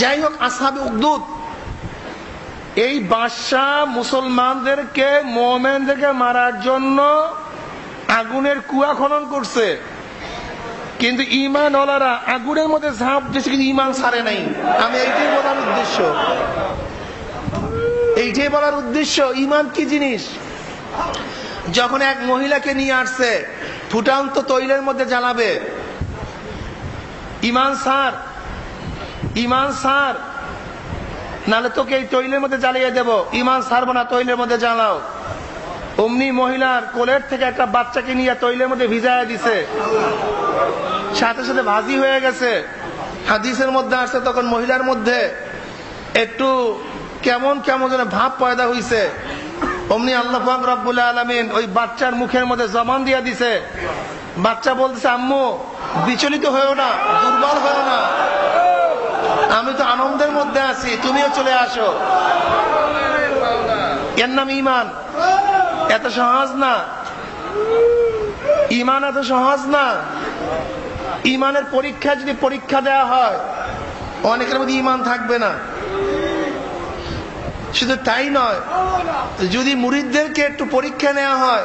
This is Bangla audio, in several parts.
যাই হোক আসাবে উদ্দুত এই বাদশাহ মুসলমানদেরকে মোমেনদেরকে মারার জন্য আগুনের কুয়া খনন করছে। কিন্তু ইমান ওলারা আগুনের মধ্যে ঝাঁপ দিয়েছে, কিন্তু ইমান সারে নাই। আমি এইটাই বলার উদ্দেশ্য। এইটাই বলার উদ্দেশ্য ইমান কি জিনিস? যখন এক মহিলাকে নিয়ে আসছে, ফুটান্ত তৈলের মধ্যে জ্বালাবে ইমান সার ইমান সার। নালে তোকে এই তৈলের মধ্যে জ্বালিয়ে দেব। ইমান সারবো না, তৈলের মধ্যে জ্বালাও। অমনি মহিলার কোলের থেকে একটা বাচ্চাকে নিয়ে তৈলের মধ্যে ভিজায় দিছে। সাথে সাথে ভাজি হয়ে গেছে। হাদিসের মধ্যে আসছে তখন মহিলার মধ্যে একটু কেমন কেমন যেন ভাব পয়দা হইছে। অমনি আল্লাহ রব্বুল আলমিন ওই বাচ্চার মুখের মধ্যে জমান দিয়া দিছে। বাচ্চা বলতেছে, আম্মু, বিচলিত হয়েও না, দুর্বল হয়েও না। আমি তো আনন্দের মধ্যে আছি, তুমিও চলে আসো। এর নাম ইমান এত সহজ না। ইমান এত সহজ না। ইমানের পরীক্ষা যদি পরীক্ষা দেওয়া হয়, অনেকের মধ্যে ইমান থাকবে না। শুধু তাই নয়, যদি মুরিদদেরকে একটু পরীক্ষা নেওয়া হয়,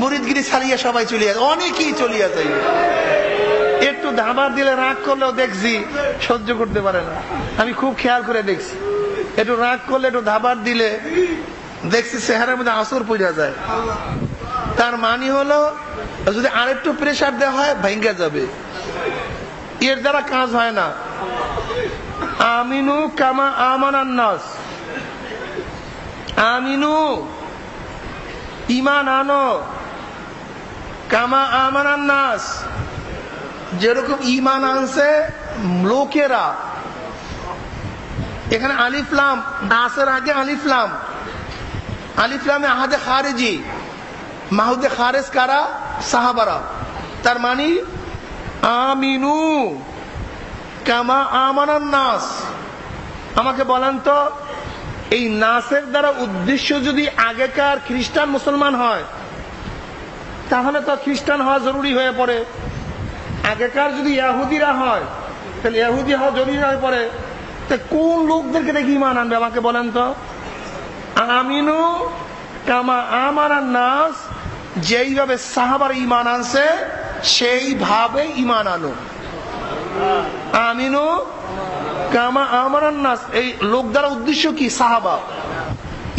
মুরিদগিরি ছাড়িয়ে সবাই চলে যায় অনেকেই চলিয়া যায় একটু ধাবা দিলে রাগ করলেও দেখছি সহ্য করতে পারে না। আমি খুব খেয়াল করে দেখছি। একটু রাগ করলে একটু ধাবার দিলে দেখছি চেহারার মধ্যে আসর পড়া যায়। তার মানে হলো, যদি আরেকটু প্রেশার দেওয়া হয় ভেঙ্গে যাবে। এর দ্বারা কাজ হয় না। আমিনু কামা আমানান্নাস আমিনু ইমান আনো। কামা আমানান্নাস যেরকম ইমান আনছে লোকেরা। এখানে আলিফলাম নাসের আগে আলিফলাম আলিফলামে আহাদে খারেজি। মাহুদে খারেজ কারা? সাহাবারা। তার মানে আমিনু কামা আমানান নাস। আমাকে বলেন তো, এই নাসের দ্বারা উদ্দেশ্য যদি আগেকার খ্রিস্টান মুসলমান হয়, তাহলে তো খ্রিস্টান হওয়া জরুরি হয়ে পড়ে। আগেকার যদি ইয়াহুদিরা হয়, তাহলে ইয়াহুদি হওয়া জরুরি হয়ে পড়ে। তো কোন লোকদেরকে দেখি ইমান আনবে আমাকে বলেন তো? আমিনু কামা আমার নাস, যেইভাবে সাহাবার ইমান আনছে, সেইভাবে ইমান আনো আমিনু কামা আমার নাস, এই লোক দ্বারা উদ্দেশ্য কি? সাহাবা।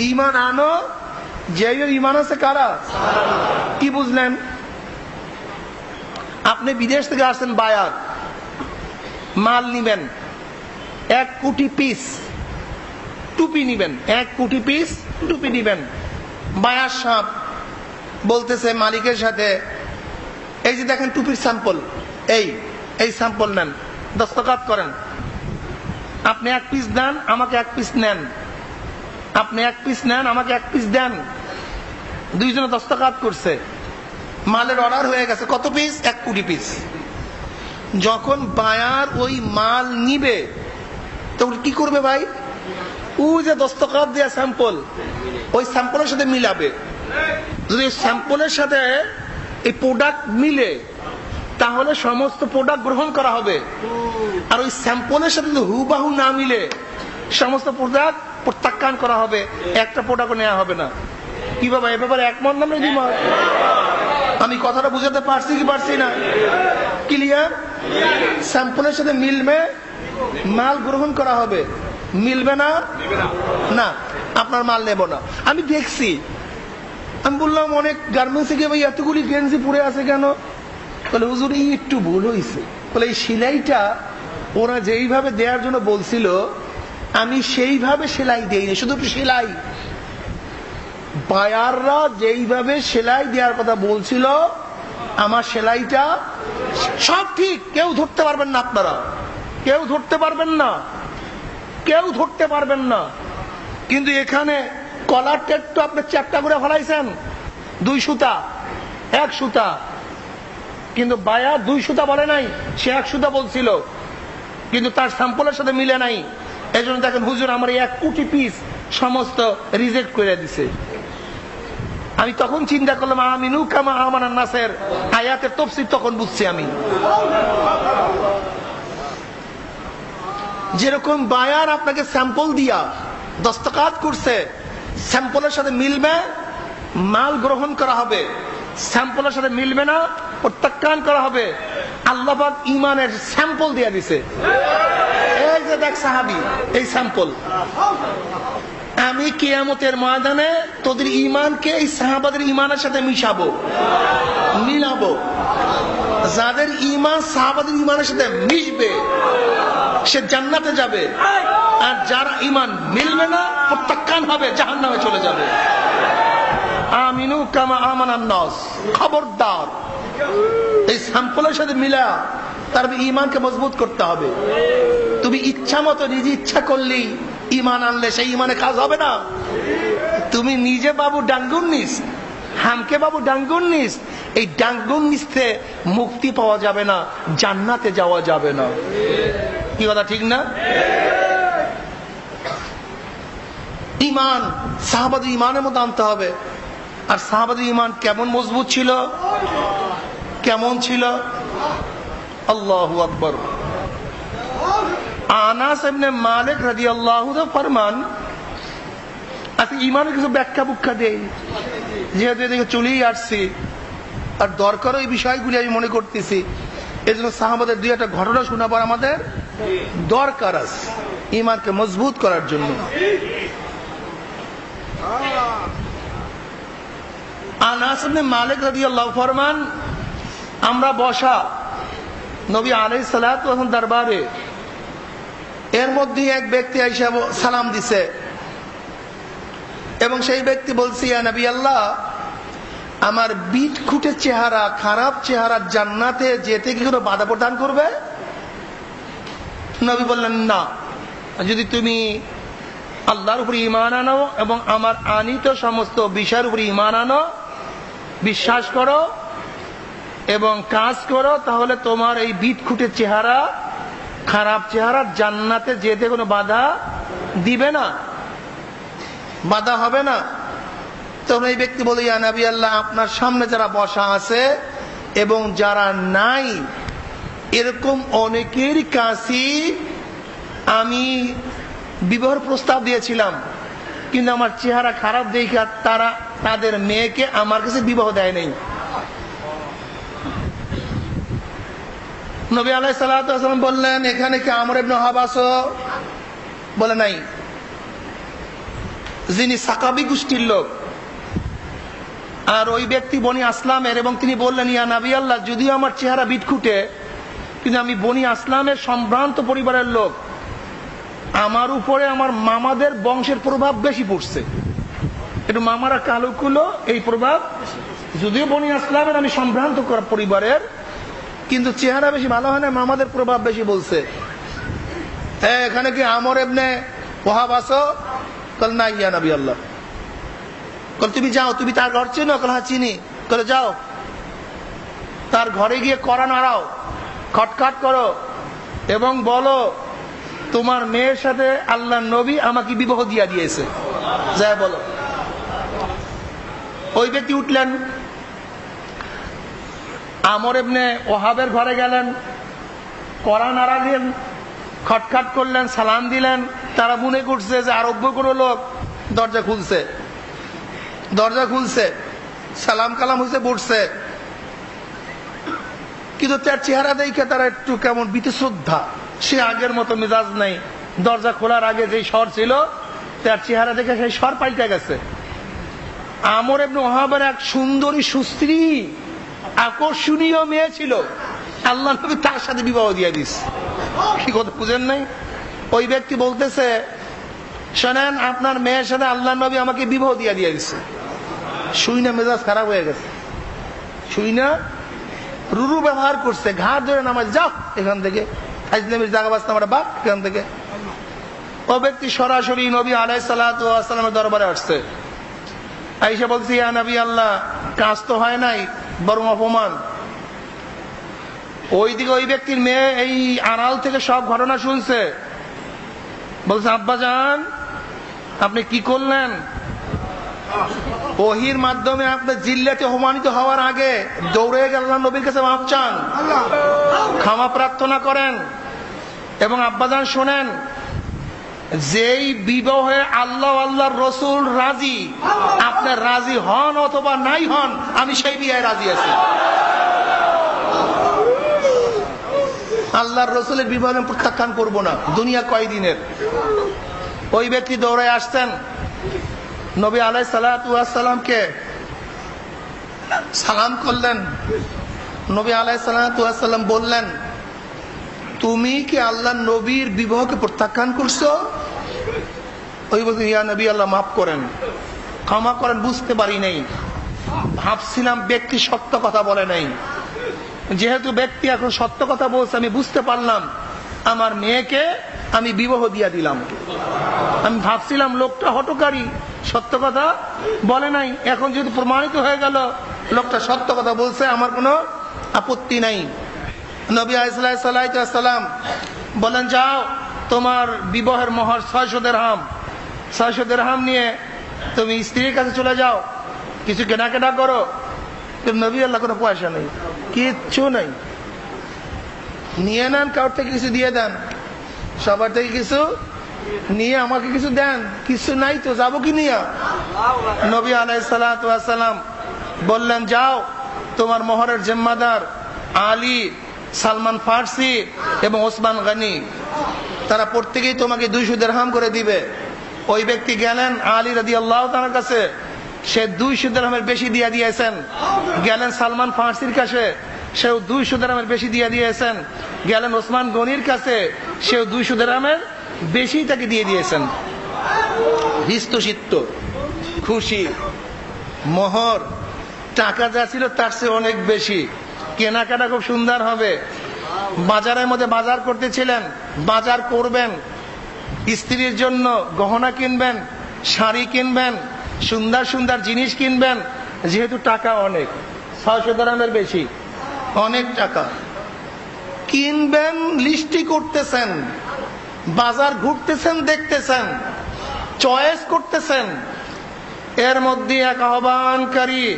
ইমান আনো, যেইভাবে ইমান আছে কারা? কি বুঝলেন? আপনি বিদেশ থেকে আসছেন বায়ার। মাল নিবেন। এক কোটি পিস টুপি নিবেন। এক কোটি পিস টুপি নিবেন। বায়ার সাপ বলতেছে মালিকের সাথে, এই যে দেখেন টুপির স্যাম্পল এই এই স্যাম্পল নেন দস্তকাত করেন। আপনি এক পিস দেন, আমাকে এক পিস নেন। আপনি এক পিস নেন, আমাকে এক পিস দেন। দুইজনে দস্তকাত করছে। মালের অর্ডার হয়ে গেছে। কত পিস এক কোটি পিস যখন বায়ার ওই মাল নিবে, তখন কি করবে ভাই? ও যে দস্তকাত দেয়া স্যাম্পল ওই স্যাম্পলের সাথে মিলাবে। যদি স্যাম্পলের সাথে এই প্রোডাক্ট মিলে, তাহলে সমস্ত প্রোডাক্ট গ্রহণ করা হবে। আর ওই স্যাম্পলের সাথে যদি হুবাহু না মিলে, সমস্ত প্রোডাক্ট প্রত্যাখ্যান করা হবে। একটা প্রোডাক্ট নেওয়া হবে না। কি বাবা, এ ব্যাপারে একমত নামে দ্বিমত আমি কথাটা বুঝাতে পারছি কি পারছি না? ক্লিয়ার স্যাম্পলের সাথে মিলবে, মাল গ্রহণ করা হবে। মিলবে না? না, আপনার মাল নেব না। আমি দেখছি। আমি বললাম, অনেক গার্মেন্টসে গিয়ে ভাই এতগুলি গেঞ্জি পরে আছে কেন? বলে, হুজুর, এই একটু ভুল হয়েছে বলে, এই সেলাইটা ওরা যেইভাবে দেওয়ার জন্য বলছিল, আমি সেইভাবে সেলাই দেইনি, শুধু সেলাই। বায়াররা যেইভাবে সেলাই দেওয়ার কথা বলছিল, আমার সেলাইটা সব ঠিক, কেউ ধরতে পারবেন না আপনারা। কেউ ধরতে পারবেন না। কেউ ধরতে পারবেন না। কিন্তু এখানে কলারটা একটু আপনি চারটা করে ফেলাইছেন, দুই সুতা, এক সুতা। কিন্তু বায়া দুই সুতা বলে নাই, সে এক সুতা বলছিল। কিন্তু তার স্যাম্পলের সাথে মিলে নাই। এই জন্য দেখেন হুজুর আমার এক কোটি পিস সমস্ত রিজেক্ট করে দিছে। আমি তখন চিন্তা করলাম, আমিনু কামা আমার নাসের। আয়াতের তফসির তখন বুঝছি আমি। যেরকম বায়ার আপনাকে স্যাম্পল দিয়া দস্তকাত করছে, স্যাম্পলের সাথে মিলবে, মাল গ্রহণ করা হবে। স্যাম্পলের সাথে মিলবে না, প্রত্যাখ্যান করা হবে। আল্লাহবাদ ইমানের স্যাম্পল দিয়ে দিছে। এই যে দেখ সাহাবি, এই স্যাম্পল। আমি কেয়ামতের ময়দানে তোদের ইমানকে এই সাহাবাদের ইমানের সাথে মিশাবো, মিলাবো। যাদের ইমান সাহাবাদের ইমানের সাথে মিশবে, সে জান্নাতে যাবে। আর যার ইমান মিলবে না, প্রত্যাখ্যান হবে জাহান নামে চলে যাবে। আমিনু কামা আমানান খবরদার। এই স্যাম্পলের সাথে মিলা, তার ইমানকে মজবুত করতে হবে। তুমি ইচ্ছা মতো নিজে ইচ্ছা করলেই ইমান আনলে সেই ইমানে কাজ হবে না। তুমি নিজে বাবু ডাঙ্গুন নিস হামকে বাবু ডাঙ্গুন নিস এই ডাঙ্গুন নিস্তে মুক্তি পাওয়া যাবে না, জান্নাতে যাওয়া যাবে না। কি কথা, ঠিক না? ইমান, সাহাবাদের ইমানের মতো আনতে হবে। আর সাহাবাদের ইমান কেমন মজবুত ছিল? কেমন ছিল? আল্লাহ আকবর। আনাস মালিক রাজি আল্লাহ ফরমান আচ্ছা ইমানের কিছু ব্যাখ্যা বুখ্যা যেহেতু এদিকে চলেই আসছি, আর দরকারও এই বিষয়গুলি আমি মনে করতেছি। এই জন্য সাহাবাদের দুই একটা ঘটনা শোনাবার আমাদের দরকার আছে ইমানকে মজবুত করার জন্য। আনাস মালিক রাদিয়াল্লাহু ফরমান, আমরা বসা, নবী আলাইহিস সালাতু দরবারে এর মধ্যে এক ব্যক্তি আইসা সালাম দিছে। এবং সেই ব্যক্তি বলছে নবী আল্লাহ, আমার বিট খুঁটে চেহারা খারাপ চেহারা জান্নাতে যেতে কি কোনো বাধা প্রদান করবে? নবী বললেন, না। যদি তুমি আল্লাহর উপরে ইমান আনো এবং আমার আনিত সমস্ত বিষয়ের উপরে ইমান আনো, বিশ্বাস করো এবং কাজ করো, তাহলে তোমার এই বিট খুঁটে চেহারা খারাপ চেহারা জান্নাতে যেতে কোনো বাধা দিবে না। বাধা হবে না। তখন এই ব্যক্তি বলে, ইয়া আল্লাহ, আপনার সামনে যারা বসা আছে এবং যারা নাই, এরকম অনেকের কাছে আমি বিবাহ প্রস্তাব দিয়েছিলাম। কিন্তু আমার চেহারা খারাপ দেখে তারা, তাদের মেয়েকে আমার কাছে বিবাহ দেয় নাই। নবী আলাই সাল্লাম বললেন, এখানে কি আমর ইবনে হাবাস বলে, নাই। যিনি সাকাবি গোষ্ঠীর লোক। আর ওই ব্যক্তি বনি আসলামের, এবং তিনি বললেন, ইয়া নাবি আল্লাহ, যদিও আমার চেহারা বিটখুটে কিন্তু আমি বনি আসলামের সম্ভ্রান্ত পরিবারের লোক। আমার উপরে আমার মামাদের বংশের প্রভাব বেশি পড়ছে। একটু মামারা কালো কুলো, এই প্রভাব। যদিও বনি আসলামের আমি সম্ভ্রান্ত পরিবারের কিন্তু চেহারা বেশি ভালো হয় না? মামাদের প্রভাব বেশি বলছে। এখানে কি আমর এমনে ওহাব আসো? কল, না, ইয়া নবী আল্লাহ। কল, তুমি যাও, তুমি তার ঘর চিনো? কল হ্যাঁ চিনি। কলে, যাও। তার ঘরে গিয়ে করা নাড়াও, খটখট করো এবং বলো, তোমার মেয়ের সাথে আল্লাহ নবী আমাকে বিবাহ দিয়া দিয়েছে। যা বলো। ওই ব্যক্তি উঠলেন আমর এমনে ওহাবের ঘরে গেলেন, করা নাড়া দিলেন, খটখট করলেন, সালাম দিলেন। তারা মনে করছে যে আরব্য কোনো লোক দরজা খুলছে। দরজা খুলছে, সালাম কালাম হয়েছে বসছে। কিন্তু তার চেহারা দেখে তারা একটু কেমন বিতে শ্রদ্ধা সে আগের মতো মেজাজ নাই। দরজা খোলার আগে যে স্বর ছিল, তার চেহারা দেখে সেই স্বর পাল্টে গেছে। আমর এমনি ওহাবের এক সুন্দরী সুস্ত্রী আকর্ষণীয় মেয়ে ছিল। আল্লাহ নবী তার সাথে বিবাহ দিয়ে দিস। কি কথা বুঝেন নাই? ওই ব্যক্তি বলতেছে, শোনেন, আপনার মেয়ের সাথে আল্লাহ নবী আমাকে বিবাহ দিয়ে দিয়ে দিচ্ছে শুই মেজাজ খারাপ হয়ে গেছে। শুই না রুরু ব্যবহার করছে ঘাট ধরে নামাজ যাও এখান থেকে। ফাইজলামের জায়গা বাস্তা আমরা বাপ, এখান থেকে। ও ব্যক্তি সরাসরি নবী আলাই সাল্লামের দরবারে আসছে। আইসা বলছি, ইয়া নবী আল্লাহ, কাজ তো হয় নাই। বরং অপমান। ওইদিকে ওই ব্যক্তির মেয়ে এই আড়াল থেকে সব ঘটনা শুনছে। বলছে আব্বা যান আপনি কি করলেন? ওহির মাধ্যমে আপনার জিল্লাতে অপমানিত হওয়ার আগে দৌড়ে গেলাম নবীর কাছে মাপ চান। ক্ষমা প্রার্থনা করেন এবং আব্বাজান শোনেন যেই বিবাহে আল্লাহ আল্লাহর রসুল রাজি আপনার রাজি হন অথবা নাই হন, আমি সেই বিয়ে রাজি আছি। আল্লাহর রসুলের বিবাহ প্রত্যাখ্যান করব না, দুনিয়া কয়দিনের? ওই ব্যক্তি দৌড়ে আসতেন নবী আলাই সালাতামকে সালাম করলেন। নবী আলাই সালাতাম বললেন, তুমি কি আল্লাহ নবীর বিবাহকে প্রত্যাখ্যান করছ? ওই বলতে ইয়া নবী, আল্লাহ মাফ করেন। ক্ষমা করেন, বুঝতে পারি নাই। ভাবছিলাম ব্যক্তি সত্য কথা বলে নাই। যেহেতু ব্যক্তি এখন সত্য কথা বলছে, আমি বুঝতে পারলাম। আমার মেয়েকে আমি বিবাহ দিয়া দিলাম। আমি ভাবছিলাম লোকটা হটকারী সত্য কথা বলে নাই। এখন যদি প্রমাণিত হয়ে গেল, লোকটা সত্য কথা বলছে, আমার কোনো আপত্তি নাই। নবী আলাইসালাম বলেন, যাও, তোমার বিবাহের মহর ছয়শো দেড়হাম ছয়শো দেড়হাম নিয়ে তুমি স্ত্রীর কাছে চলে যাও, কিছু কেনাকাটা করো, কিন্তু নবী আল্লাহ কোনো পয়সা নেই, কিচ্ছু নেই। নিয়ে নেন, কারোর থেকে কিছু দিয়ে দেন, সবার থেকে কিছু নিয়ে আমাকে কিছু দেন, কিছু নাই তো, যাব কি নিয়ে? নবী আলাইসালাম বললেন, যাও, তোমার মোহরের জিম্মাদার আলী, সালমান ফার্সি এবং ওসমান গানি, তারা প্রত্যেকেই তোমাকে দুইশো দেড়হাম করে দিবে। ওই ব্যক্তি গেলেন আলী রাদি আল্লাহ তার কাছে। সে দুইশো দেড়হামের বেশি দিয়ে দিয়েছেন। গেলেন সালমান ফার্সির কাছে। সেও দুইশো দেড়হামের বেশি দিয়ে দিয়েছেন। গেলেন ওসমান গনির কাছে। সেও দুইশো দেড়হামের বেশি তাকে দিয়ে দিয়েছেন। হৃষ্টশিত্ত খুশি, মোহর, টাকা যা ছিল তার চেয়ে অনেক বেশি। কেনাকাটা খুব সুন্দর হবে। বাজারের মধ্যে বাজার করতেছিলেন। বাজার করবেন। স্ত্রীর জন্য গহনা কিনবেন, শাড়ি কিনবেন, সুন্দর সুন্দর জিনিস কিনবেন, যেহেতু টাকা অনেক। ছয়শো গ্রামের বেশি। অনেক টাকা। কিনবেন, লিস্টি করতেছেন, বাজার ঘুরতেছেন, দেখতেছেন, চয়েস করতেছেন। এর মধ্যে এক আহ্বানকারী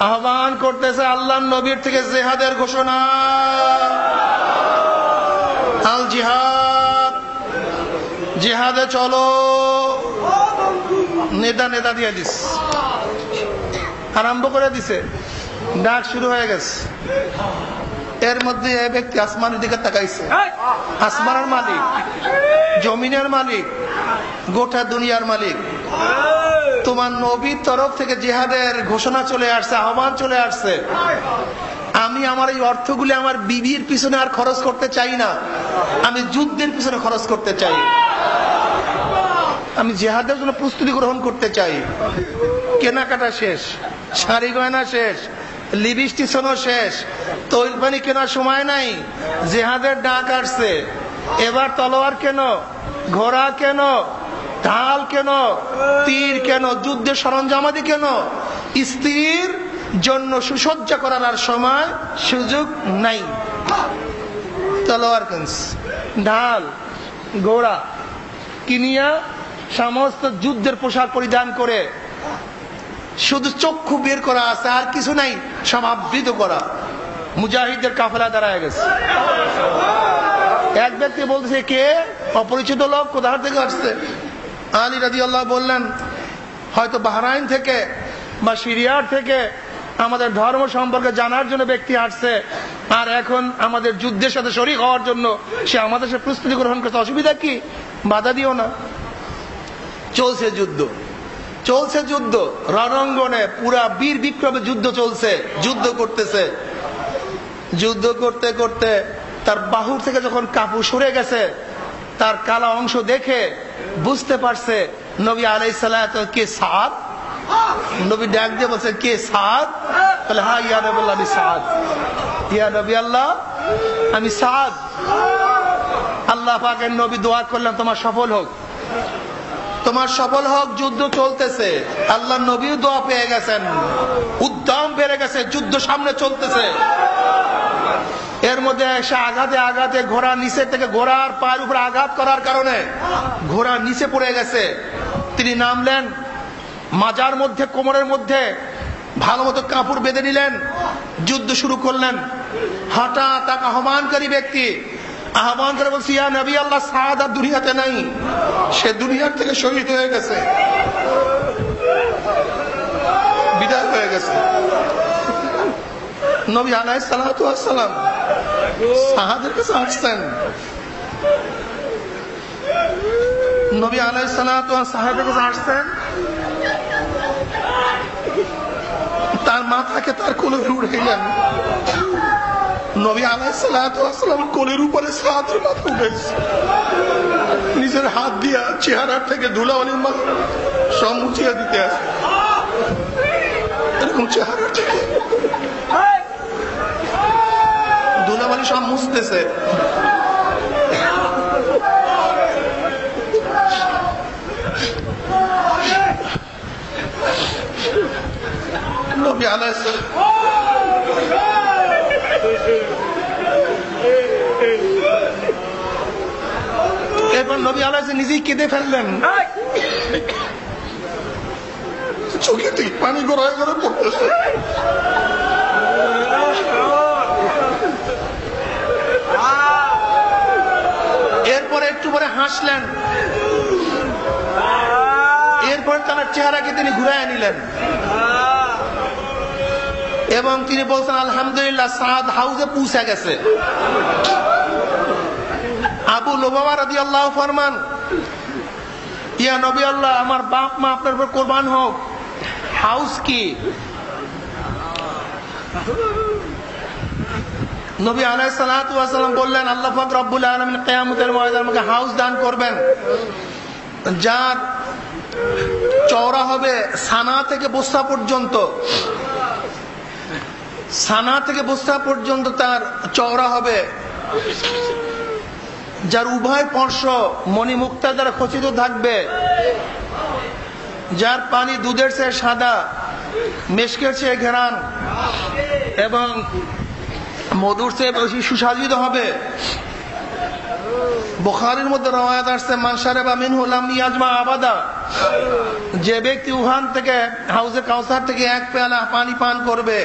আহ্বান করতেছে আল্লাহ নবীর থেকে জেহাদের ঘোষণা। আল জিহাদ। জিহাদে চলো। নেতা নেতা দিয়ে দিস। আরম্ভ করে দিছে। ডাক শুরু হয়ে গেছে। এর মধ্যে এই ব্যক্তি আসমানের দিকে তাকাইছে। আসমানের মালিক জমিনের মালিক গোটা দুনিয়ার মালিক। তোমার নবীর তরফ থেকে জেহাদের ঘোষণা চলে আসছে আহ্বান চলে আসছে। আমি আমার এই অর্থগুলি আমার বিবির পিছনে আর খরচ করতে চাই না। আমি যুদ্ধের পিছনে খরচ করতে চাই। আমি জেহাদের জন্য প্রস্তুতি গ্রহণ করতে চাই। কেনাকাটা শেষ, শাড়ি গয়না শেষ লিপস্টিশনও শেষ, তৈল পানি কেনার সময় নাই, জেহাদের ডাক আসছে। এবার তলোয়ার কেন, ঘোড়া কেন, ঢাল কেন, তীর কেন, যুদ্ধের সরঞ্জামাদি কেন? স্ত্রীর জন্য সুসজ্জা করার সময় সুযোগ নাই। তলোয়ার কেন্স, ঢাল, ঘোড়া কিনিয়া সমস্ত যুদ্ধের পোশাক পরিধান করে শুধু চক্ষু বের করা আছে, আর কিছু নাই সব আবৃত করা। মুজাহিদের কাফেলা দাঁড়ায় গেছে। এক ব্যক্তি বলতেছে, কে? অপরিচিত লোক কোথার থেকে আসছে? আলী রাজি আল্লাহ বললেন, হয়তো বাহরাইন থেকে বা সিরিয়ার থেকে আমাদের ধর্ম সম্পর্কে জানার জন্য ব্যক্তি আসছে, আর এখন আমাদের যুদ্ধের সাথে শরিক হওয়ার জন্য সে আমাদের সাথে প্রস্তুতি গ্রহণ করছে। অসুবিধা কি? বাধা দিও না। চলছে যুদ্ধ। চলছে যুদ্ধ। রণাঙ্গনে পুরা বীর বিক্রমে যুদ্ধ চলছে। যুদ্ধ করতেছে। যুদ্ধ করতে করতে তার বাহুর থেকে যখন কাপড় সরে গেছে, তার কালা অংশ দেখে বুঝতে পারছে নবী আলাই কে সাদ? নবী ডাক দিয়ে বলছে, কে সাদ? বলে হ্যাঁ ইয়া নবী আমি সাদ। ইয়া নবী আল্লাহ, আমি সাদ। আল্লাহ পাকের নবী দোয়া করলাম, তোমার সফল হোক। তোমার সফল হোক যুদ্ধ চলতেছে। আল্লাহ নবীও দোয়া পেয়ে গেছেন। উদ্যম বেড়ে গেছে, যুদ্ধ সামনে চলতেছে। এর মধ্যে এসে আঘাতে আঘাতে ঘোড়া নিচে থেকে ঘোড়ার পায়ের উপরে আঘাত করার কারণে ঘোড়া নিচে পড়ে গেছে। তিনি নামলেন, মাজার মধ্যে, কোমরের মধ্যে ভালো মতো কাপড় বেঁধে নিলেন। যুদ্ধ শুরু করলেন। হঠাৎ এক আহ্বানকারী ব্যক্তি আহ্বান করে বলছি, ইয়া নবী, আল্লাহ সাদ আর দুনিয়াতে নাই। সে দুনিয়ার থেকে শহীদ হয়ে গেছে। বিদায় হয়ে গেছে। নবী আলাই সালাম সাহাদের কাছে আসছেন। নবী আলাই সাহাদের কাছে আসছেন। তার মাথাকে তার কোলে উঠাইলেন নবী আলাইসালাম কোলের উপরে সাত নিজের হাত দিয়া চেহারার থেকে ধুলাওয়ালির মাথা সব মুছিয়া দিতে আসে। এরকম চেহারা থেকে। ধুলাবালি সব মুছতেছে নবী আলাইসালাম এরপর নবী নিজেই কেঁদে ফেললেন। চোখে থেকে পানি গড়ায় গড়ে পড়তেছে। এরপরে একটু পরে হাসলেন। এরপরে তার চেহারাকে তিনি ঘুরাই নিলেন। এবং তিনি বলছেন আলহামদুলিল্লাহ সাদ হাউসে পৌঁছে গেছে। আবু লোবাবা রাদি আল্লাহ ফরমান, ইয়া নবী আল্লাহ, আমার বাপ মা আপনার উপর কোরবান হোক। হাউস কি? নবী আলাই সালাম বললেন, আল্লাহ ফাক রব্বুল আলমিন কেয়ামতের আমাকে হাউস দান করবেন। যার চওড়া হবে সানা থেকে বস্তা পর্যন্ত। সানা থেকে বস্তা পর্যন্ত তার চওড়া হবে। যার উভয় পর্শ মণিমুক্তার দ্বারা খচিত থাকবে, যার পানি দুধের চেয়ে সাদা, মেশকের চেয়ে ঘেরান এবং মধুর চেয়ে বেশি সুসাজিত হবে। বোখারির মধ্যে রওয়ায়াত আসছে মানসারে বা মিন হলাম ইয়াজমা আবাদা। যে ব্যক্তি উহান থেকে, হাউজে কাউসার থেকে এক পেয়ালা পানি পান করবে,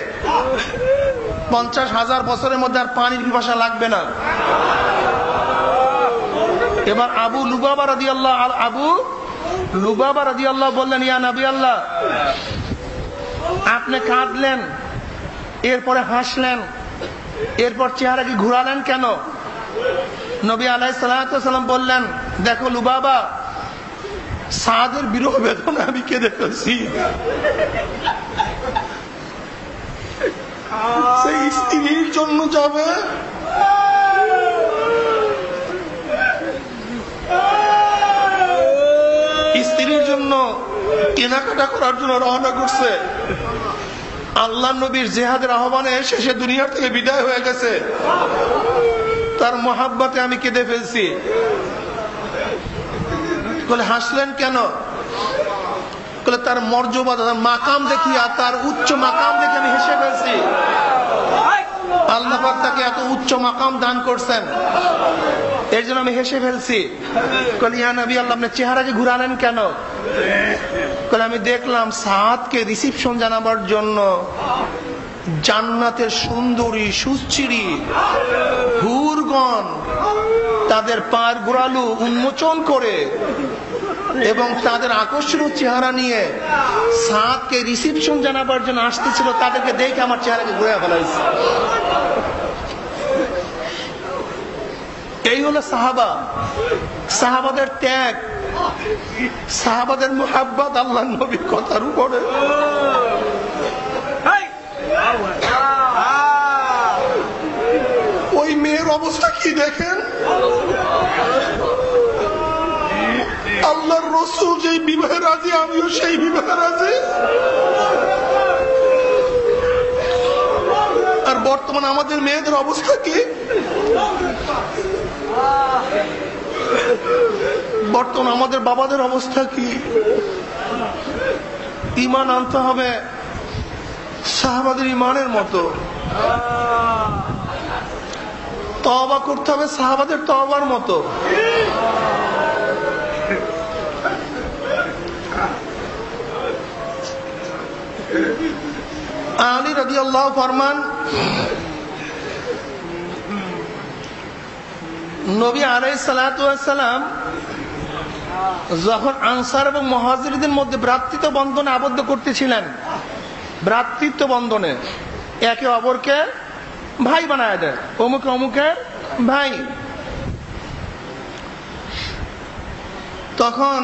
পঞ্চাশ হাজার বছরের মধ্যে আর পানির পিপাসা লাগবে না। এবার আবু লুবাবা রাজি আল্লাহ আর আবু লুবাবা রাজি আল্লাহ বললেন, ইয়া নবী আল্লাহ, আপনি কাঁদলেন, এরপরে হাসলেন, এরপর চেহারা কি ঘুরালেন কেন? নবী আলাই সালাম বললেন, দেখো লুবাবা, সাদের বিরহ বেদনা আমি কেঁদে ফেলছি। সেই স্ত্রীর জন্য যাবে স্ত্রীর জন্য কেনাকাটা করার জন্য রওনা করছে। আল্লাহ নবীর জেহাদের আহ্বানে শেষে দুনিয়ার থেকে বিদায় হয়ে গেছে। তার মহাব্বাতে আমি কেঁদে ফেলছি। বলে, হাসলেন কেন? বলে, তার মর্যাদা মাকাম দেখিয়া তার উচ্চ মাকাম দেখে আমি হেসে ফেলছি। আল্লাহ তাকে এত উচ্চ মাকাম দান করছেন। এর জন্য আমি হেসে ফেলছি। কল ইয়া নবী আল্লাহ, আপনার চেহারাকে ঘুরালেন কেন? কলে আমি দেখলাম সাদকে রিসিপশন জানাবার জন্য জান্নাতের সুন্দরী সুশ্চিরি হুরগণ তাদের পার গোড়ালু উন্মোচন করে এবং তাদের আকর্ষণীয় চেহারা নিয়ে সাদকে রিসিপশন জানাবার জন্য আসতেছিল। তাদেরকে দেখে আমার চেহারাকে ঘুরে ফেলাইছে। এই হলো সাহাবা। সাহাবাদের ত্যাগ সাহাবাদের মোহাব্বত আল্লাহ নবীর কথার উপরে। ওই মেয়ের অবস্থা কি দেখেন? আল্লাহর রসুল যেই বিবাহে রাজি আমিও সেই বিবাহে রাজি। আর বর্তমান আমাদের মেয়েদের অবস্থা কি? বর্তমান আমাদের বাবাদের অবস্থা কি? ইমান আনতে হবে সাহাবাদের ইমানের মতো। তবা করতে হবে সাহাবাদের তবার মতো। আলী রাজি আল্লাহ ফরমান, নবী আলাই সালাম যখন আনসার এবং মহাজিরদের মধ্যে ভ্রাতৃত্ব বন্ধনে আবদ্ধ করতেছিলেন, ভ্রাতৃত্ব বন্ধনে একে অপরকে ভাই বানায় দেয়, অমুকে অমুকের ভাই। তখন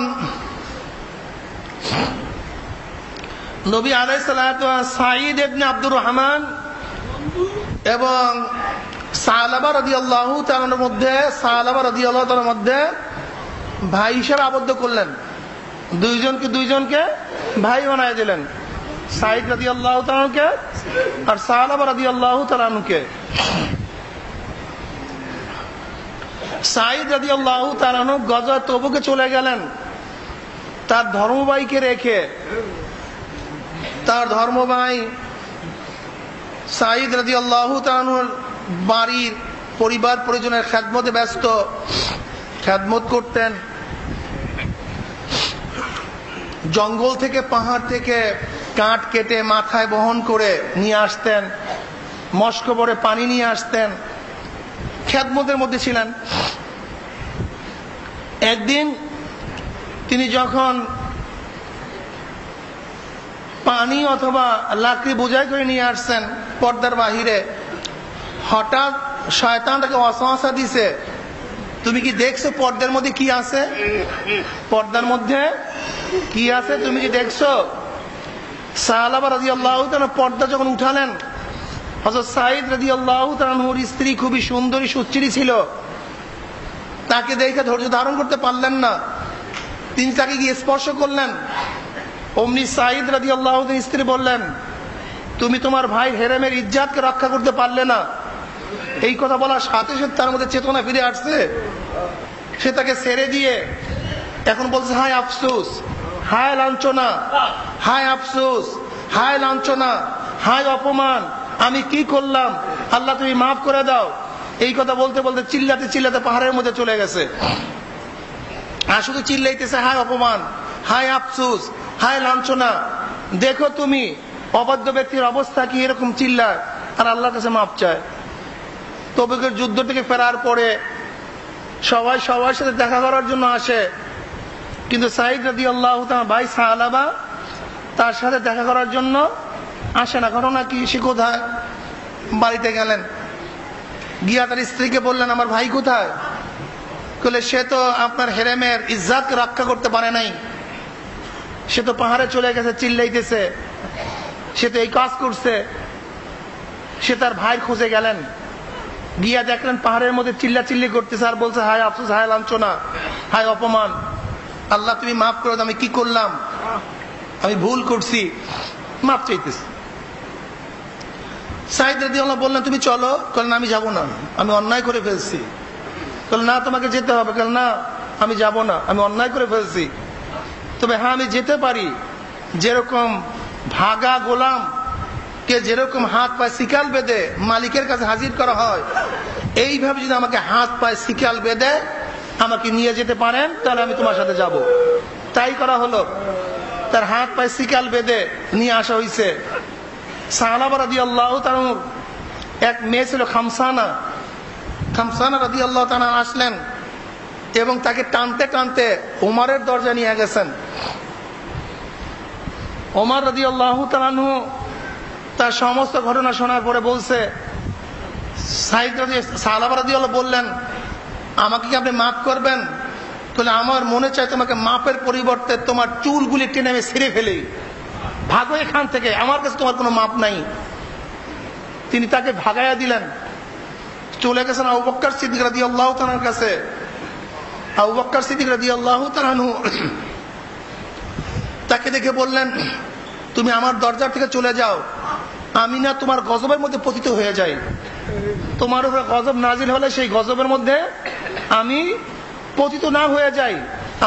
নবী আলাই সাইদ এবনে আব্দুর রহমান এবং সালাবা রদি আল্লাহ তার মধ্যে, সালাবা রদি আল্লাহ তার মধ্যে ভাই হিসেবে আবদ্ধ করলেন। দুইজনকে দুইজনকে ভাই বানায় দিলেন। সাইদ রাদি আল্লাহ তালকে আর সালাবা রাদি আল্লাহ তালানুকে সাইদ রাদি আল্লাহ তালানু গজা তবুকে চলে গেলেন। তার ধর্মবাইকে রেখে। তার ধর্মবাই সাইদ রাজি আল্লাহ তালানুর বাড়ির পরিবার পরিজনের খ্যাতমতে ব্যস্ত। খ্যাতমত করতেন। জঙ্গল থেকে পাহাড় থেকে কাঠ কেটে মাথায় বহন করে নিয়ে আসতেন। মস্কবরে পানি নিয়ে আসতেন। খ্যাতমতের মধ্যে ছিলেন। একদিন তিনি যখন পানি অথবা লাকড়ি বোঝাই করে নিয়ে আসছেন পর্দার বাহিরে, হঠাৎ শয়তান তাকে অসহসা দিছে তুমি কি দেখছ পর্দার মধ্যে কি আছে? পর্দার মধ্যে কি আছে তুমি কি দেখছ? পর্দা যখন উঠালেন স্ত্রী খুবই সুন্দরী সুচিরি ছিল। তাকে দেখে ধৈর্য ধারণ করতে পারলেন না। তিনি তাকে গিয়ে স্পর্শ করলেন। অমনি সাইদ রাজি আল্লাহ স্ত্রী বললেন, তুমি তোমার ভাই হেরেমের ইজ্জাতকে রক্ষা করতে পারলে না। এই কথা বলার সাথে সাথে তার মধ্যে চেতনা ফিরে আসছে। সে তাকে ছেড়ে দিয়ে এখন বলছে, হায় আফসুস, হায় লাঞ্ছনা, হায় আফসুস, হায় লাঞ্ছনা, হায় অপমান, আমি কি করলাম? আল্লাহ তুমি মাফ করে দাও। এই কথা বলতে বলতে চিল্লাতে চিল্লাতে পাহাড়ের মধ্যে চলে গেছে। আর শুধু চিল্লাইতেছে, হায় অপমান, হায় আফসুস, হায় লাঞ্ছনা, দেখো তুমি অবাধ্য ব্যক্তির অবস্থা কি এরকম চিল্লায়, আর আল্লাহর কাছে মাপ চায়। তবুকের যুদ্ধ থেকে ফেরার পরে সবাই সবার সাথে দেখা করার জন্য আসে। কিন্তু সাইদ রাদি আল্লাহ ভাই সাহালাবা তার সাথে দেখা করার জন্য আসে না। ঘটনা কি? সে কোথায়? বাড়িতে গেলেন। গিয়া তার স্ত্রীকে বললেন, আমার ভাই কোথায়? সে তো আপনার হেরেমের ইজ্জাতকে রক্ষা করতে পারে নাই। সে তো পাহাড়ে চলে গেছে, চিল্লাইতেছে। সে তো এই কাজ করছে। সে তার ভাই খুঁজে গেলেন। গিয়া দেখলেন পাহাড়ের মধ্যে চিল্লা চিল্লি করতেছে আর বলছে, হায় আফসোস, হায় লাঞ্ছনা, হায় অপমান। আল্লাহ, তুমি মাফ করো আমি কি করলাম? আমি ভুল করছি। মাফ চাইতেছি। সাইদ রাদি বললেন, তুমি চলো। বললেন আমি যাব না, আমি অন্যায় করে ফেলছি। বললেন না, তোমাকে যেতে হবে। বললেন না, আমি যাব না, আমি অন্যায় করে ফেলছি। তবে হ্যাঁ আমি যেতে পারি। যেরকম ভাগা গোলাম কে যেরকম হাত পায় শিকাল বেঁধে মালিকের কাছে হাজির করা হয়, এইভাবে যদি আমাকে হাত পায় শিকাল বেঁধে আমাকে নিয়ে যেতে পারেন, তাহলে আমি তোমার সাথে যাব। তাই করা হলো। তার হাত পায়ে শিকাল বেঁধে নিয়ে আসা হয়েছে সাহালাবা রাদি আল্লাহ তার এক মেয়ে ছিল খামসানা। খামসানা রাদি আল্লাহ তারা আসলেন এবং তাকে টানতে টানতে ওমারের দরজা নিয়ে গেছেন। ওমার রাদি আল্লাহ তালানহু তার সমস্ত ঘটনা শোনার পরে বলছে বললেন, আমাকে কি আপনি মাফ করবেন? তাহলে আমার মনে চায় তোমাকে মাপের পরিবর্তে তোমার চুলগুলি টেনে আমি ছিঁড়ে ফেলি। ভাগো এখান থেকে, আমার কাছে তোমার কোনো মাপ নাই। তিনি তাকে ভাগাইয়া দিলেন। চলে গেছেন আবু বক্কর সিদ্দিক রাদি আল্লাহ তালার কাছে। আবু বক্কর সিদ্দিক রাদি আল্লাহ তালানু তাকে দেখে বললেন, তুমি আমার দরজার থেকে চলে যাও। আমি না তোমার গজবের মধ্যে পতিত হয়ে যাই তোমার উপরে গজব নাজিল হলে সেই গজবের মধ্যে আমি পতিত না হয়ে যাই।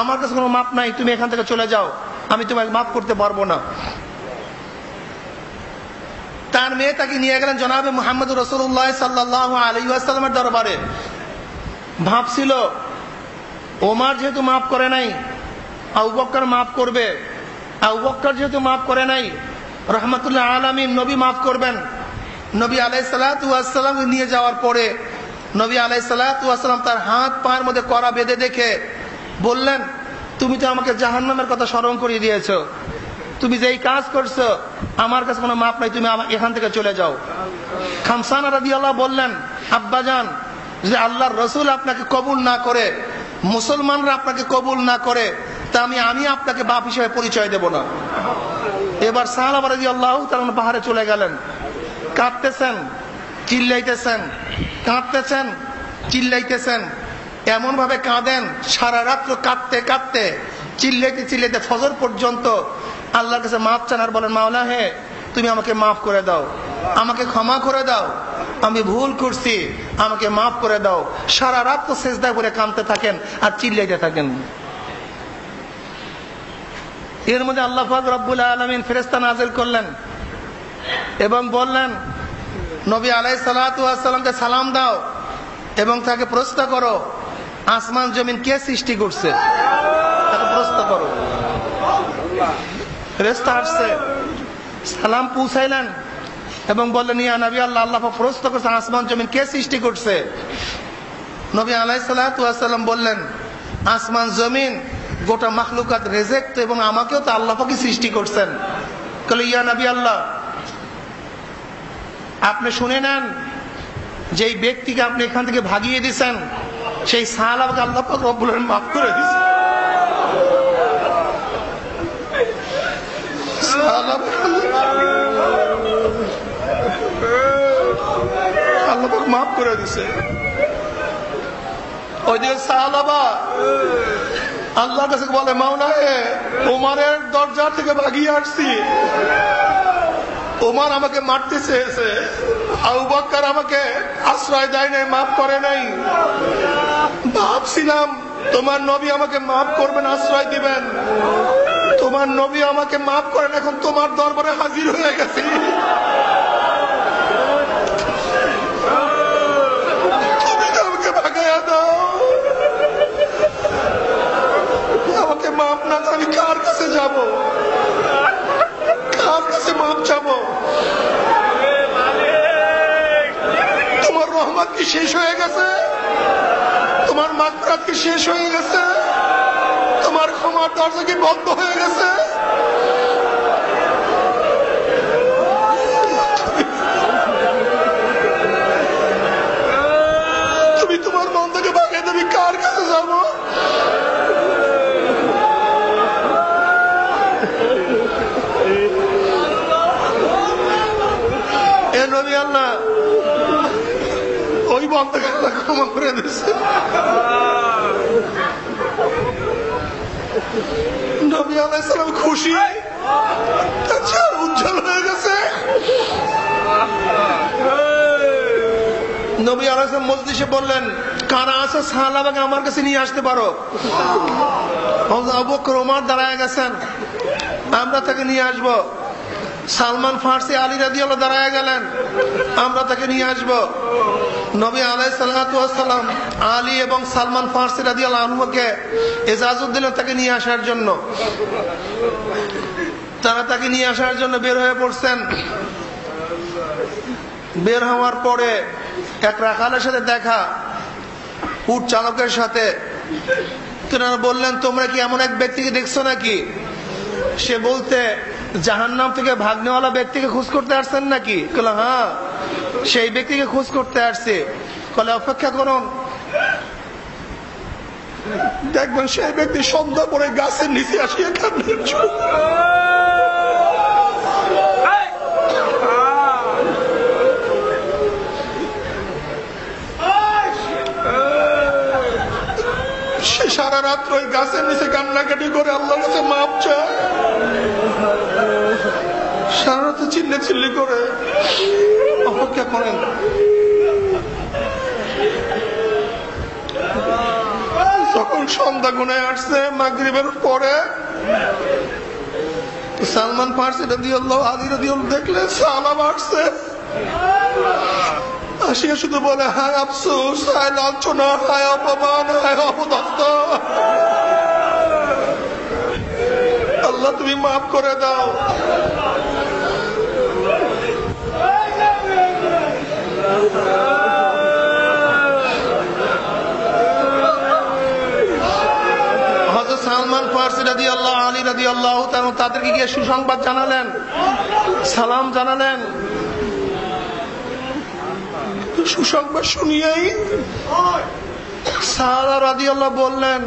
আমার কাছে কোনো মাপ নাই, তুমি এখান থেকে চলে যাও। আমি তোমাকে মাফ করতে পারব না। তার মেয়ে তাকে নিয়ে গেলেন জনাবে মোহাম্মদ রসুল্লাহ সাল্লাহ আলহামের দরবারে। ভাবছিল, ওমার যেহেতু মাফ করে নাই আউ বক্কর মাফ করবে। আউ বক্কর যেহেতু মাফ করে নাই রহমতুল্লাহ আলমী নবী মাফ করবেন। নবী আলাই সালাম নিয়ে যাওয়ার পরে নবী আলাই সাল্লাম তার হাত পায়ের মধ্যে করা বেঁধে দেখে বললেন, তুমি তো আমাকে জাহান্নামের কথা স্মরণ করিয়ে দিয়েছ। তুমি যেই কাজ করছ, আমার কাছে কোনো মাপ নাই, তুমি এখান থেকে চলে যাও। খামসান রাদি আল্লাহ বললেন আব্বাজান যে আল্লাহর রসুল আপনাকে কবুল না করে, মুসলমানরা আপনাকে কবুল না করে, তা আমি আমি আপনাকে বাপ হিসেবে পরিচয় দেব না। এবার সাহাবা রাজি আল্লাহ পাহাড়ে চলে গেলেন। কাঁদতেছেন, চিল্লাইতেছেন কাঁদতেছেন, চিল্লাইতেছেন। এমন ভাবে কাঁদেন, সারা রাত্র কাঁদতে কাঁদতে, চিল্লাইতে চিল্লাইতে ফজর পর্যন্ত আল্লাহর কাছে মাফ চান আর বলেন, মাওলা হে, তুমি আমাকে মাফ করে দাও। আমাকে ক্ষমা করে দাও। আমি ভুল করছি। আমাকে মাফ করে দাও। সারা রাত তো শেষদা করে কাঁদতে থাকেন আর চিল্লাইতে থাকেন। এর মধ্যে আল্লাহ পাক রব্বুল আলমিন ফেরেস্তা নাজিল করলেন এবং বললেন, নবী আলাই সালাতামকে সালাম দাও এবং তাকে প্রশ্ন করো, আসমান জমিন কে সৃষ্টি করছে? তাকে প্রশ্ন করো। ফেরেস্তা আসছে, সালাম পৌঁছাইলেন এবং বললেন, ইয়া নবী আল্লাহ আল্লাহ প্রশ্ন করছে, আসমান জমিন কে সৃষ্টি করছে? নবী আলাই সালাতাম বললেন, আসমান জমিন গোটা মাখলুকাত রেজেক্ট এবং আমাকেও তো আল্লাহ পাকি সৃষ্টি করছেন। কলে ইয়া নবী আল্লাহ, আপনি শুনে নেন, যেই ব্যক্তিকে আপনি এখান থেকে ভাগিয়ে দিছেন, সেই সাহালাকে আল্লাহ পাক রব্বুল মাফ করে আল্লাহ মাফ করে দিছে ওইদিকে সাহালাবা আল্লাহর কাছে বলে মাওনা ওমারের দরজা থেকে ভাগিয়ে আসছি। ওমার আমাকে মারতে চেয়েছে। আবু বক্কর আমাকে আশ্রয় দেয় নাই, মাফ করে নাই। ভাবছিলাম, তোমার নবী আমাকে মাফ করবেন, আশ্রয় দিবেন। তোমার নবী আমাকে মাফ করেন, এখন তোমার দরবারে হাজির হয়ে গেছি। মাপ না আমি কার কাছে যাব? কার কাছে মাপ যাব তোমার রহমত কি শেষ হয়ে গেছে? তোমার মাত্রা কি শেষ হয়ে গেছে? তোমার ক্ষমার দরজা কি বন্ধ হয়ে গেছে? এ আল্লাহ ওই বন্ধকে আল্লাহ ক্ষমা করে দিচ্ছে নবী আলাইসালাম খুশি। উজ্জ্বল হয়ে গেছে। নবী আলাইসালাম বললেন, কারা আছে সাহালাবাকে আমার কাছে নিয়ে আসতে পারো? অবকর ওমার দাঁড়ায় গেছেন। আমরা তাকে নিয়ে আসব। সালমান ফার্সি আলী রাজি আল্লাহ দাঁড়ায় গেলেন। আমরা তাকে নিয়ে আসব। নবী আলাই সাল্লাম আলী এবং সালমান ফার্সি রাজি আল্লাহ আহমকে এজাজুদ দিলেন তাকে নিয়ে আসার জন্য। তারা তাকে নিয়ে আসার জন্য বের হয়ে পড়ছেন। বের হওয়ার পরে এক রাখালের সাথে দেখা, উট চালকের সাথে। তেনারা বললেন, তোমরা কি এমন এক ব্যক্তিকে দেখছ নাকি? সে বলতে জাহান্নাম থেকে ভাগ্নেওয়ালা ব্যক্তিকে খোঁজ করতে আসছেন নাকি? কলে হ্যাঁ সেই ব্যক্তিকে খোঁজ করতে আসছে। কলে অপেক্ষা করুন। দেখবেন সেই ব্যক্তি সন্ধ্যা পরে গাছের নিচে আসিয়া সারা রাত্র ওই গাছের নিচে কান্নাকাটি করে আল্লাহর কাছে মাপ চায় সারা রাত চিল্লে চিল্লি করে অপেক্ষা করেন। যখন সন্ধ্যা গুনে আসছে, মাগরিবের পরে সালমান ফার্সি রাদি আল্লাহ আদি দেখলে সালাম আসছে। হাসিয়া শুধু বলে, হায় আফসোস, হায় লাঞ্ছনা, হায় অপমান, হায় অপদস্ত আল্লাহ, তুমি মাফ করে দাও। সালমান ফার্সি রাজি আল্লাহ আলী রাজি আল্লাহ তাদেরকে গিয়ে সুসংবাদ জানালেন, সালাম জানালেন। সুসংবাদ শুনিয়েই। সাহারা রাদি আল্লাহ বললেন,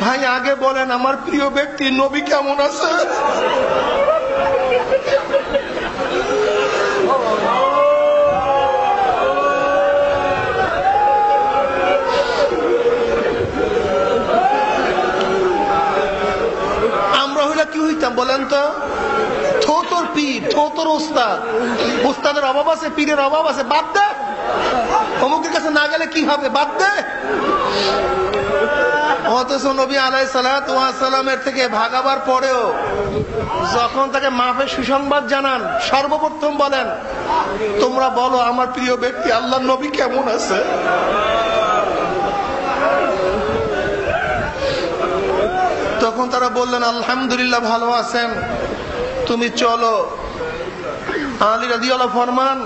ভাই, আগে বলেন, আমার প্রিয় ব্যক্তি নবী কেমন আছে? আমরা হইলে কি হইতাম বলেন তো? থোতর পীর থোতর ওস্তাদ। ওস্তাদের অভাব আছে, পীরের অভাব আছে, বাদ দে। অমুকের কাছে না গেলে কি হবে? বাদ দে। অথচ নবী আলাই সালামের থেকে ভাগাবার পরেও যখন তাকে মাফের সুসংবাদ জানান, সর্বপ্রথম বলেন, তোমরা বলো, আমার প্রিয় ব্যক্তি আল্লাহ নবী কেমন আছে? তখন তারা বললেন, আলহামদুলিল্লাহ ভালো আছেন। তুমি চলো। আলী রাদিয়াল্লাহ ফরমান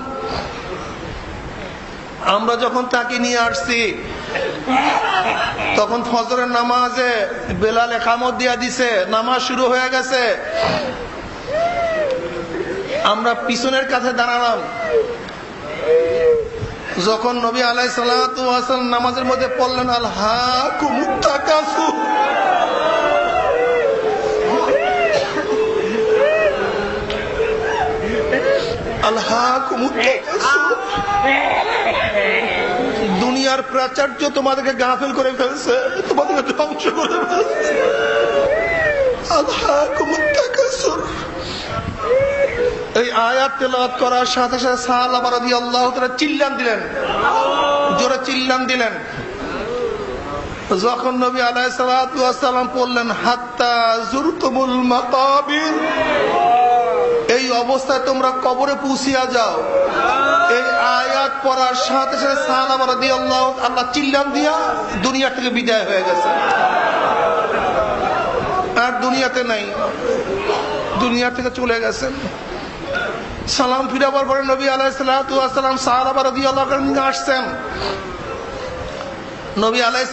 আমরা যখন তাকে নিয়ে আসছি, তখন ফজরের নামাজে বেলাল একামত দিয়া দিছে, নামাজ শুরু হয়ে গেছে। আমরা পিছনের কাছে দাঁড়ালাম। যখন নবী আলাই সালাম নামাজের মধ্যে পড়লেন আল্লাহ কুমুত্তাকাসু দুনিয়ার প্রাচার্য তোমাদেরকে গাফেল করে ফেলছে। তোমাদেরকে ধ্বংস করে ফেলছে। এই আয়াত তেলাওয়াত করার সাথে সাথে সাহাবা রাদিয়াল্লাহু তাআলা চিল্লান দিলেন। জোরে চিল্লান দিলেন। যখন নবী আলাইহিস সালাতু ওয়াস সালাম পড়লেন হাত্তা জুরতুমুল মাকাবির। এই অবস্থায় তোমরা কবরে পৌঁছিয়া যাও। এই আয়াত পড়ার সাথে সাথে সাহাবা রাদিয়াল্লাহু আল্লাহ চিল্লান দিয়া দুনিয়া থেকে বিদায় হয়ে গেছে। আর দুনিয়াতে নাই। দুনিয়া থেকে চলে গেছেন। সালাম ফিরাবার পরে নবী আলাইসালাম সাহাবা রাদি আল্লাহ আসছেন। নবী আলাই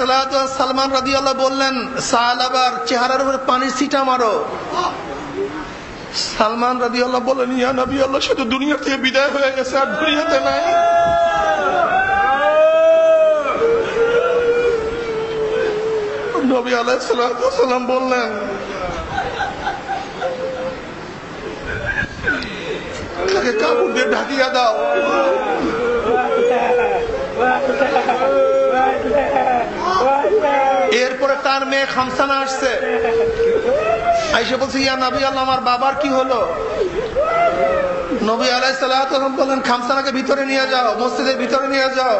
সালমান রাদি আল্লাহ বললেন, সাহাবার চেহারার উপরে পানির ছিটা মারো। সালমান রাদি আল্লাহ বলেন, ইয়া নবী আল্লাহ শুধু দুনিয়া থেকে বিদায় হয়ে গেছে, আর দুনিয়াতে নাই। নবী আলাই সালাম বললেন, তাকে কাপড় দিয়ে ঢাকিয়া দাও। এরপরে তার মেয়ে খামসানা আসছে। আইসে বলছে, ইয়া নবী আল্লাহ, আমার বাবার কি হলো? নবী আলাই সাল্লাম বললেন, খামসানাকে ভিতরে নিয়ে যাও, মসজিদের ভিতরে নিয়ে যাও।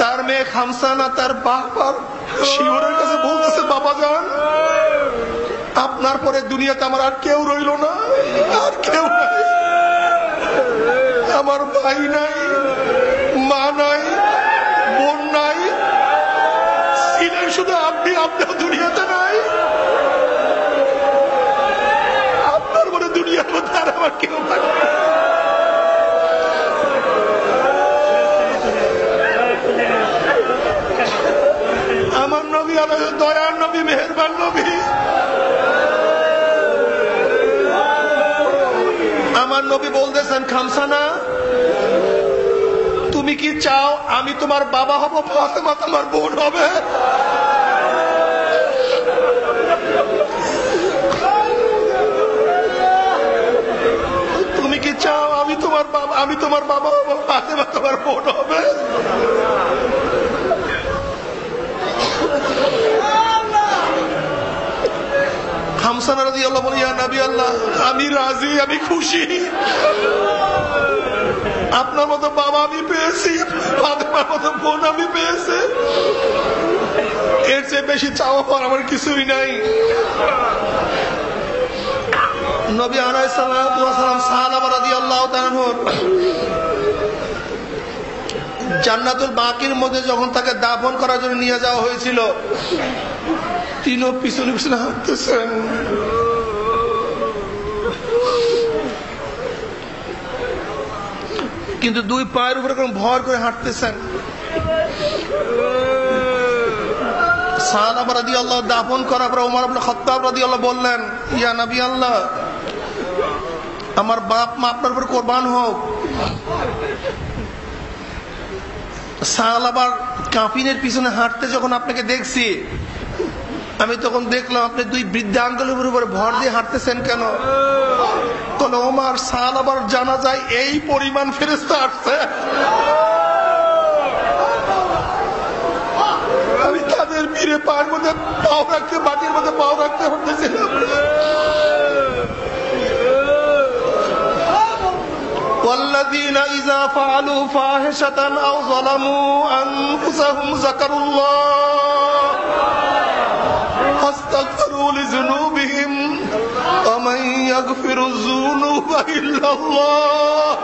তার মেয়ে খামসানা তার বাবার শিওরের কাছে বলতেছে, বাবা যান আপনার পরে দুনিয়াতে আমার আর কেউ রইল না, আর কেউ নাই আমার ভাই নাই, মা নাই, বোন নাই ছিলেন শুধু আপনি, আপনার দুনিয়াতে নাই। আপনার পরে দুনিয়ার মধ্যে আর আমার কেউ আমার নবী আমাদের দয়ার নবী, মেহরবান নবী আমার নবী বলতেছেন, খামসানা, তুমি কি চাও আমি তোমার বাবা হব, ফাতেমা তোমার বোন হবে? তুমি কি চাও আমি তোমার বাবা, আমি তোমার বাবা হব, ফাতেমা তোমার বোন হবে? আল্লাহ আল্লাহ আমি রাজি, আমি খুশি। আপনার মতো বাবা আমি পেয়েছি, ফাতেমার মতো বোন আমি পেয়েছি। এর চেয়ে বেশি চাওয়া পর আমার কিছুই নাই। নবী আলাই সাল্লাম সাহাবা রাজি আল্লাহ জান্নাতুল বাকির মধ্যে যখন তাকে দাফন করার জন্য নিয়ে যাওয়া হয়েছিল তিনও পিছনে পিছনে হাঁটতেছেন। কিন্তু দুই পায়ের উপরে কোন ভর করে হাঁটতেছেন। সাহাবা রাদিয়াল্লাহ দাফন করার পর ওমর ইবনে খাত্তাব রাদিয়াল্লাহ বললেন, ইয়া নবী আল্লাহ, আমার বাপ মা আপনার উপর কোরবান হোক। সাহালাবার কাফিনের পিছনে হাঁটতে যখন আপনাকে দেখছি আমি তখন দেখলাম আপনি দুই বৃদ্ধাঙ্গুলের উপরে ভর দিয়ে হাঁটতেছেন কেন কোন ওমার সাহালাবার জানা যায় এই পরিমাণ ফেরেস্তা আসছে আমি তাদের ভিড়ে পায়ের মধ্যে পাও রাখতে বাটির মধ্যে পাও রাখতে পারতেছিলাম والذين إذا فعلوا فاحشة أو ظلموا أنفسهم ذكروا الله فاستغفروا لذنوبهم ومن يغفر الذنوب إلا الله